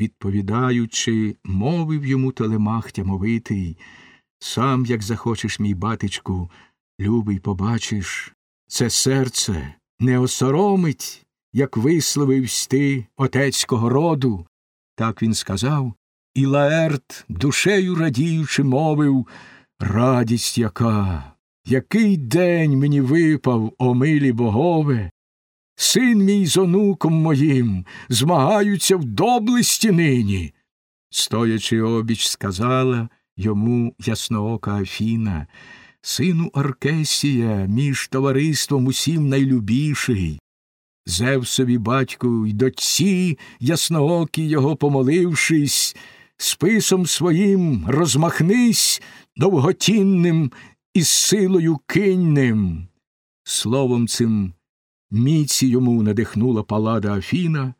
відповідаючи, мовив йому телемах тямовитий. Сам, як захочеш, мій батечку, любий, побачиш, це серце не осоромить, як висловивсь ти отецького роду. Так він сказав, і Лаерт, душею радіючи, мовив Радість яка, який день мені випав, о милі богове. Син мій з онуком моїм змагаються в доблесті нині. Стоячи обіч, сказала йому ясноока Афіна, сину Аркесія, між товариством усім найлюбіший. Зевсові батьку й дочці, ясноокі його помолившись, списом своїм розмахнись довготінним і силою киньним. Словом цим міці йому надихнула палада Афіна,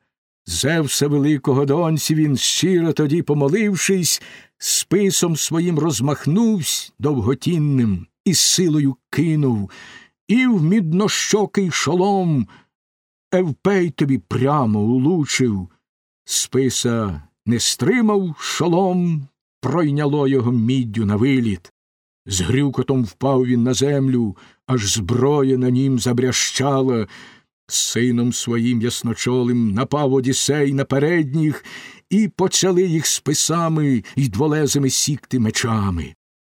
Зевса великого донці він, щиро тоді помолившись, списом своїм розмахнувсь довготінним і силою кинув, і в міднощокий шолом Евпей тобі прямо улучив, списа не стримав шолом, пройняло його міддю на виліт. З грюкотом впав він на землю, аж зброя на нім забрящала. Сином своїм ясночолим напав Одісей на передніх, і почали їх списами й дволезими сікти мечами.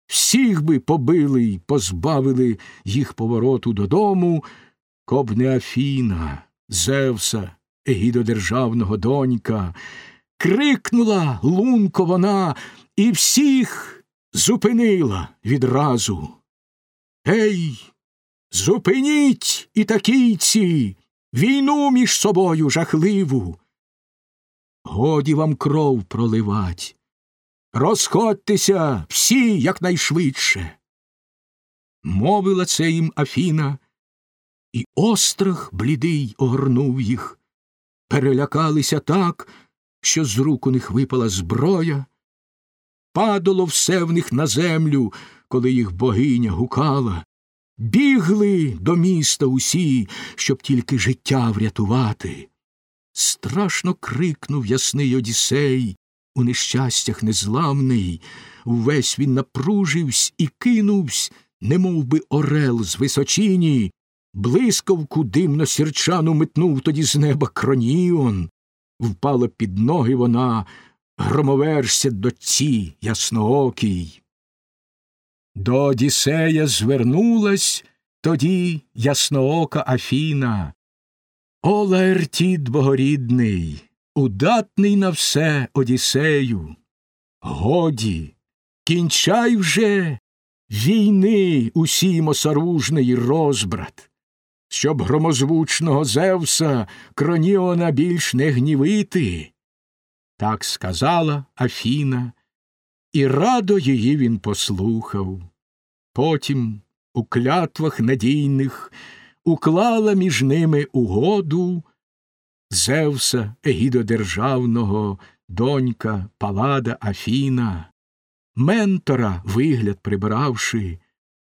Всіх би побили й позбавили їх повороту додому, коб не Афіна, Зевса, егідодержавного донька, крикнула лунко вона і всіх зупинила відразу. Ей, зупиніть ітакійці, війну між собою жахливу. Годі вам кров проливать. Розходьтеся всі якнайшвидше. Мовила це їм Афіна, і острах блідий огорнув їх. Перелякалися так, що з рук у них випала зброя. Падало все в них на землю, коли їх богиня гукала. Бігли до міста усі, щоб тільки життя врятувати. Страшно крикнув ясний Одіссей, у нещастях незламний, увесь він напруживсь і кинувсь, немов би орел з височині, блискавку димно сірчану метнув тоді з неба кроніон, впала під ноги вона, громоверся дочці ясноокій. До Одіссея звернулась тоді ясноока Афіна. О, Лаертід богорідний, удатний на все Одіссею. Годі, кінчай вже війни усім осоружний розбрат, щоб громозвучного Зевса кроніона більш не гнівити. Так сказала Афіна, і радо її він послухав. Потім у клятвах надійних уклала між ними угоду Зевса егідодержавного, донька Палада Афіна, ментора вигляд прибравши,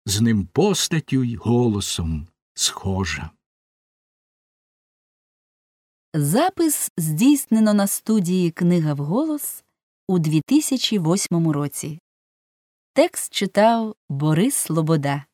з ним постаттю й голосом схожа. Запис здійснено на студії Книга вголос у 2008 році. Текст читав Борис Слобода.